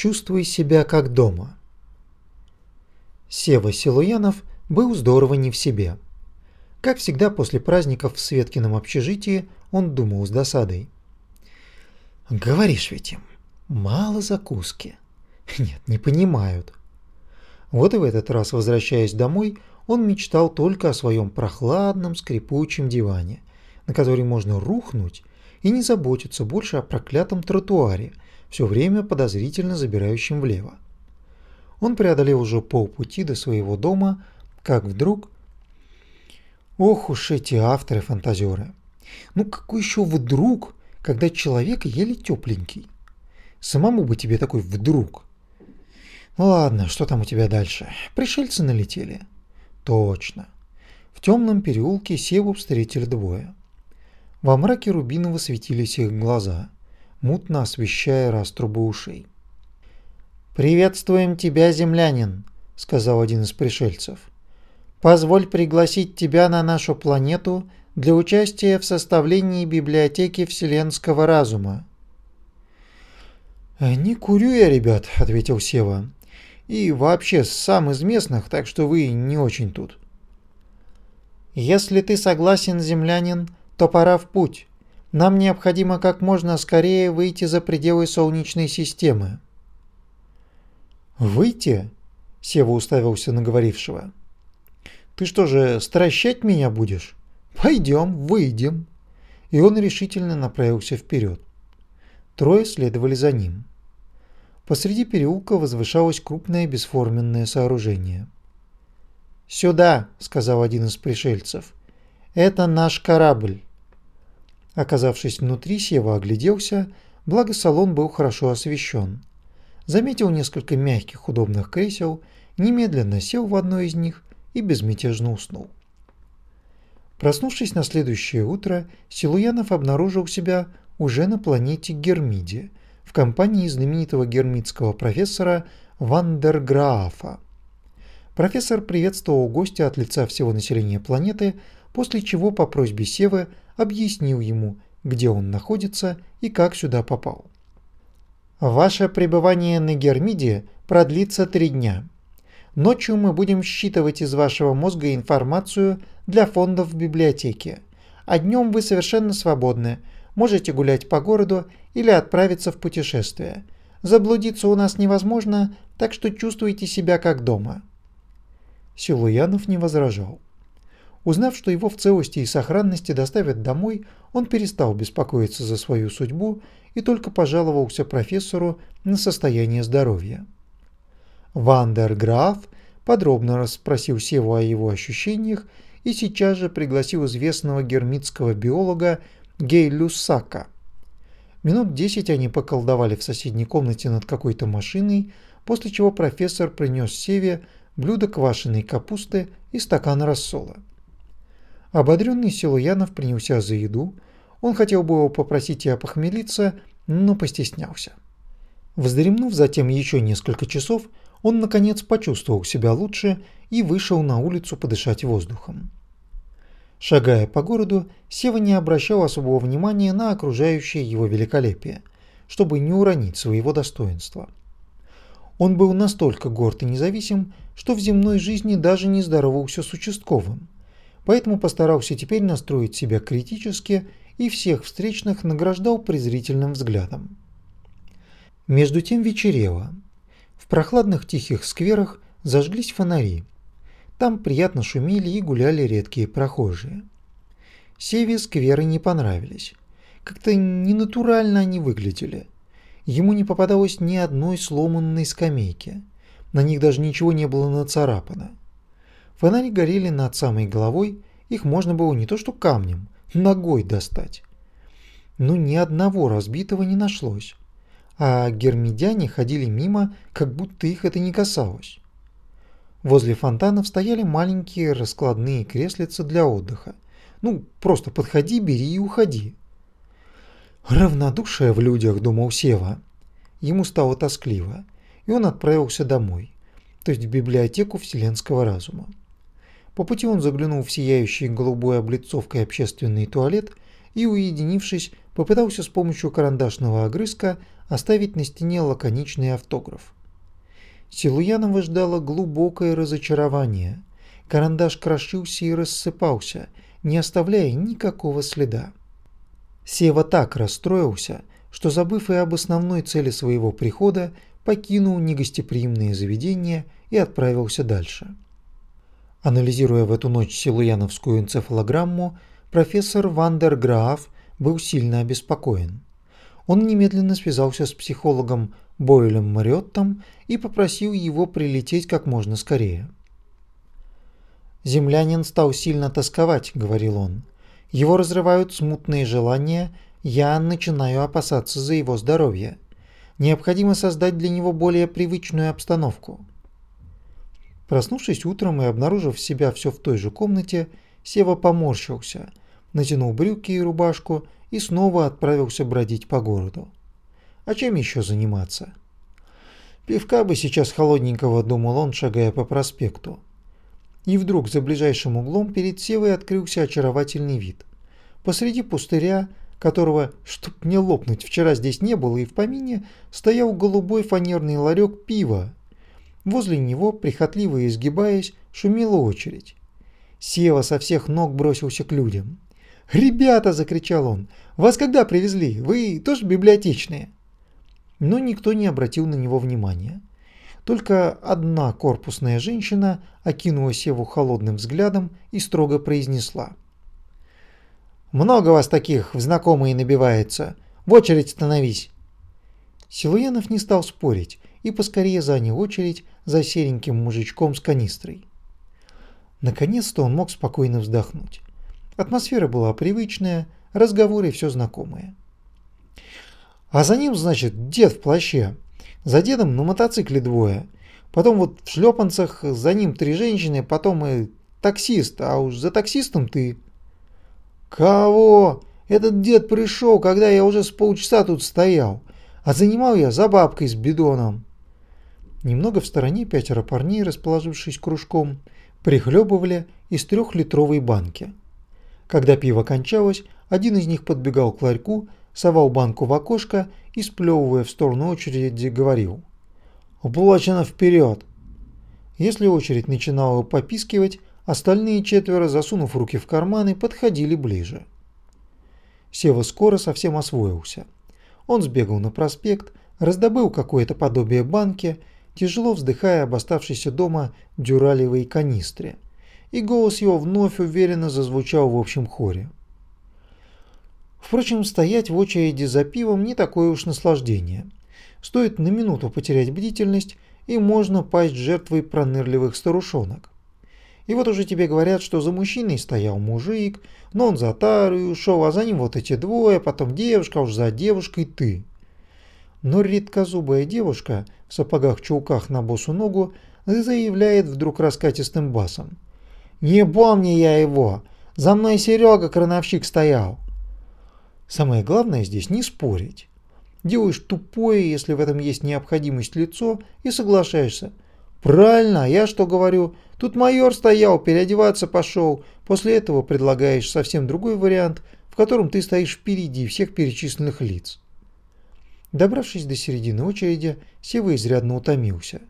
Чувствуй себя как дома. Сева Силуянов был здорово не в себе. Как всегда после праздников в Светкином общежитии он думал с досадой. «Говоришь ведь им, мало закуски. Нет, не понимают». Вот и в этот раз, возвращаясь домой, он мечтал только о своем прохладном скрипучем диване, на который можно рухнуть и не заботиться больше о проклятом тротуаре, все время подозрительно забирающем влево. Он преодолел уже полпути до своего дома, как вдруг... Ох уж эти авторы-фантазеры! Ну какой еще вдруг, когда человек еле тепленький? Самому бы тебе такой вдруг. Ну ладно, что там у тебя дальше? Пришельцы налетели. Точно. В темном переулке Севу встретили двое. Во мраке рубиново светились их глаза, мутно освещая раструбы ушей. «Приветствуем тебя, землянин», — сказал один из пришельцев. «Позволь пригласить тебя на нашу планету для участия в составлении библиотеки вселенского разума». «Не курю я, ребят», — ответил Сева. «И вообще сам из местных, так что вы не очень тут». «Если ты согласен, землянин, то пора в путь. Нам необходимо как можно скорее выйти за пределы Солнечной системы». «Выйти?» – Сева уставился на говорившего. «Ты что же, стращать меня будешь? Пойдем, выйдем». И он решительно направился вперед. Трое следовали за ним. Посреди переулка возвышалось крупное бесформенное сооружение. «Сюда!» – сказал один из пришельцев. «Это наш корабль». Оказавшись внутри, Сева огляделся, благо салон был хорошо освещен. Заметил несколько мягких удобных кресел, немедленно сел в одно из них и безмятежно уснул. Проснувшись на следующее утро, Силуянов обнаружил себя уже на планете Гермиде, в компании знаменитого гермитского профессора Вандерграафа. Профессор приветствовал гостя от лица всего населения планеты, после чего по просьбе Севы объяснил ему, где он находится и как сюда попал. Ваше пребывание на Гермиде продлится три дня. Ночью мы будем считывать из вашего мозга информацию для фондов в библиотеке. А днем вы совершенно свободны. Можете гулять по городу или отправиться в путешествие. Заблудиться у нас невозможно, так что чувствуйте себя как дома. Силуянов не возражал. Узнав, что его в целости и сохранности доставят домой, он перестал беспокоиться за свою судьбу и только пожаловался профессору на состояние здоровья. Вандерграф подробно расспросил Севу о его ощущениях и сейчас же пригласил известного гермитского биолога Гейлюсака. Минут десять они поколдовали в соседней комнате над какой-то машиной, после чего профессор принес Севе блюдо квашеной капусты и стакан рассола. Ободренный Силуянов принялся за еду. Он хотел было попросить ее похмелиться, но постеснялся. Вздремнув затем еще несколько часов, он наконец почувствовал себя лучше и вышел на улицу подышать воздухом. Шагая по городу, Сева не обращал особого внимания на окружающее его великолепие, чтобы не уронить своего достоинства. Он был настолько горд и независим, что в земной жизни даже не здоровался с участковым – поэтому постарался теперь настроить себя критически и всех встречных награждал презрительным взглядом. Между тем вечерело. В прохладных тихих скверах зажглись фонари. Там приятно шумели и гуляли редкие прохожие. Севе скверы не понравились. Как-то ненатурально они выглядели. Ему не попадалось ни одной сломанной скамейки. На них даже ничего не было нацарапано. Фонари горели над самой головой, их можно было не то что камнем, ногой достать. Но ни одного разбитого не нашлось, а гермидяне ходили мимо, как будто их это не касалось. Возле фонтанов стояли маленькие раскладные креслица для отдыха. Ну, просто подходи, бери и уходи. Равнодушие в людях, думал Сева. Ему стало тоскливо, и он отправился домой, то есть в библиотеку Вселенского разума. По пути он заглянул в сияющий голубой облицовкой общественный туалет, и, уединившись, попытался с помощью карандашного огрызка оставить на стене лаконичный автограф. Силуянова ждало глубокое разочарование. Карандаш крошился и рассыпался, не оставляя никакого следа. Сева так расстроился, что, забыв и об основной цели своего прихода, покинул негостеприимные заведения и отправился дальше. Анализируя в эту ночь силуяновскую энцефалограмму, профессор Вандерграф был сильно обеспокоен. Он немедленно связался с психологом Бойлем Мариоттом и попросил его прилететь как можно скорее. «Землянин стал сильно тосковать», — говорил он. «Его разрывают смутные желания, я начинаю опасаться за его здоровье. Необходимо создать для него более привычную обстановку». Проснувшись утром и обнаружив себя все в той же комнате, Сева поморщился, натянул брюки и рубашку и снова отправился бродить по городу. А чем еще заниматься? Пивка бы сейчас холодненького, думал он, шагая по проспекту. И вдруг за ближайшим углом перед Севой открылся очаровательный вид. Посреди пустыря, которого, чтоб не лопнуть, вчера здесь не было и в помине, стоял голубой фанерный ларек пива. Возле него, прихотливо изгибаясь, шумела очередь. Сева со всех ног бросился к людям. «Ребята!» – закричал он. «Вас когда привезли? Вы тоже библиотечные?» Но никто не обратил на него внимания. Только одна корпусная женщина окинула Севу холодным взглядом и строго произнесла. «Много вас таких в знакомые набивается. В очередь становись!» Силуянов не стал спорить и поскорее занял очередь за сереньким мужичком с канистрой. Наконец-то он мог спокойно вздохнуть. Атмосфера была привычная, разговоры все знакомые. А за ним, значит, дед в плаще. За дедом на мотоцикле двое. Потом вот в шлепанцах за ним три женщины, потом и таксист, а уж за таксистом ты. Кого? Этот дед пришел, когда я уже с полчаса тут стоял. А занимал я за бабкой с бидоном. Немного в стороне пятеро парней, расположившись кружком, прихлебывали из трехлитровой банки. Когда пиво кончалось, один из них подбегал к ларьку, совал банку в окошко и, сплевывая в сторону очереди, говорил «Уплачено вперед!». Если очередь начинала попискивать, остальные четверо, засунув руки в карманы, подходили ближе. Сева скоро совсем освоился. Он сбегал на проспект, раздобыл какое-то подобие банки, тяжело вздыхая об оставшейся дома дюралевой канистре – и голос его вновь уверенно зазвучал в общем хоре. Впрочем, стоять в очереди за пивом не такое уж наслаждение. Стоит на минуту потерять бдительность, и можно пасть жертвой пронырливых старушонок. И вот уже тебе говорят, что за мужчиной стоял мужик, но он за тарой ушел, а за ним вот эти двое, потом девушка, а уж за девушкой ты. Но редкозубая девушка в сапогах-чулках на босу ногу заявляет вдруг раскатистым басом – не помню я его. За мной Серега крановщик стоял. Самое главное здесь не спорить. Делаешь тупое, если в этом есть необходимость лицо, и соглашаешься. Правильно, я что говорю? Тут майор стоял, переодеваться пошел. После этого предлагаешь совсем другой вариант, в котором ты стоишь впереди всех перечисленных лиц. Добравшись до середины очереди, Сева изрядно утомился.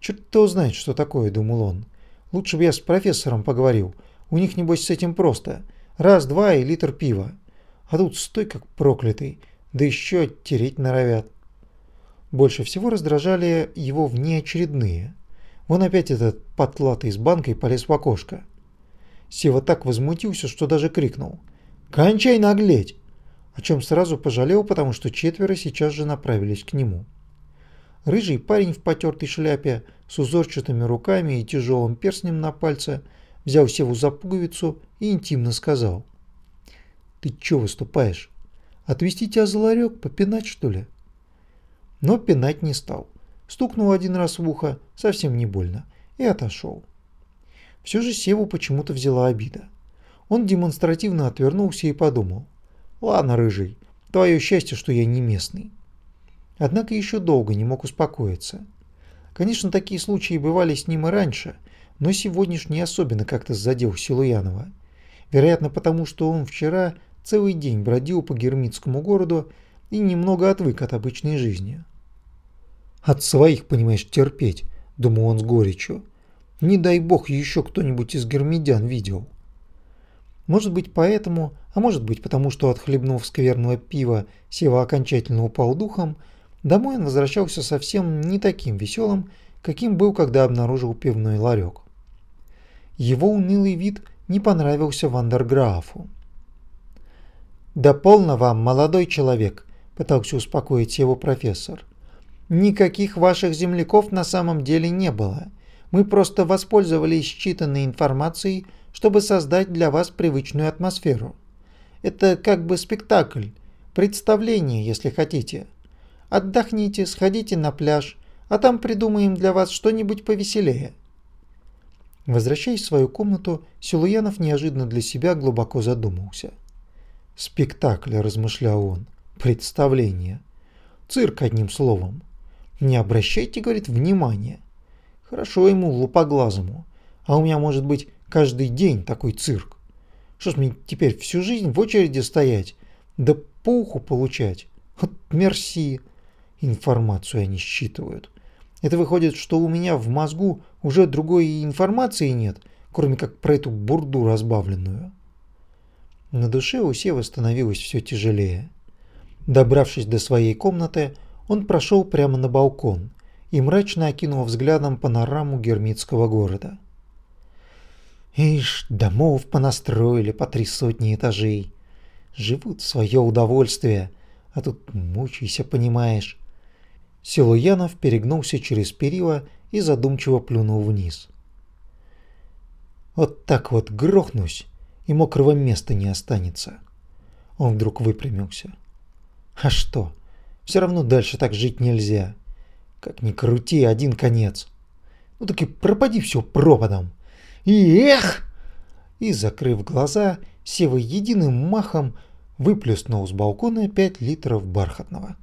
Черт кто знает, что такое, думал он. Лучше бы я с профессором поговорил. У них, небось, с этим просто. Раз-два и литр пива. А тут стой как проклятый. Да еще оттереть норовят. Больше всего раздражали его внеочередные. Вон опять этот потлатый с банкой полез в окошко. Сева так возмутился, что даже крикнул. «Кончай наглеть!» О чем сразу пожалел, потому что четверо сейчас же направились к нему. Рыжий парень в потертой шляпе с узорчатыми руками и тяжелым перстнем на пальце взял Севу за пуговицу и интимно сказал. «Ты чё выступаешь? Отвезти тебя за ларек, попинать что ли?» Но пинать не стал. Стукнул один раз в ухо, совсем не больно, и отошел. Все же Севу почему-то взяла обида. Он демонстративно отвернулся и подумал. «Ладно, рыжий, твое счастье, что я не местный». Однако еще долго не мог успокоиться. Конечно, такие случаи бывали с ним и раньше, но сегодняшний особенно как-то задел Силуянова. Вероятно, потому что он вчера целый день бродил по гермитскому городу и немного отвык от обычной жизни. От своих, понимаешь, терпеть, думал он с горечью. Не дай бог еще кто-нибудь из гермидян видел. Может быть поэтому, а может быть потому, что отхлебнув скверного пива, Сева окончательно упал духом, домой он возвращался совсем не таким веселым, каким был, когда обнаружил пивной ларек. Его унылый вид не понравился Вандерграфу. «Да полно вам, молодой человек!» – пытался успокоить его профессор. «Никаких ваших земляков на самом деле не было. Мы просто воспользовались считанной информацией, чтобы создать для вас привычную атмосферу. Это как бы спектакль, представление, если хотите. Отдохните, сходите на пляж, а там придумаем для вас что-нибудь повеселее». Возвращаясь в свою комнату, Силуянов неожиданно для себя глубоко задумался – Спектакль, размышлял он. Представление. Цирк, одним словом. Не обращайте, говорит, внимания. Хорошо ему, лупоглазому. А у меня может быть каждый день такой цирк. Что ж мне теперь всю жизнь в очереди стоять? Да пуху получать? Вот мерси. Информацию они считывают. Это выходит, что у меня в мозгу уже другой информации нет, кроме как про эту бурду разбавленную. На душе у Севы становилось все тяжелее. Добравшись до своей комнаты, он прошел прямо на балкон и мрачно окинул взглядом панораму гермитского города. Ишь, домов понастроили по три сотни этажей. Живут в свое удовольствие, а тут мучайся, понимаешь. Силуянов перегнулся через перила и задумчиво плюнул вниз. Вот так вот грохнусь, и мокрого места не останется. Он вдруг выпрямился. А что? Все равно дальше так жить нельзя. Как ни крути, один конец. Ну так и пропади все пропадом. И эх! И, закрыв глаза, Сева единым махом выплюснул с балкона пять литров бархатного.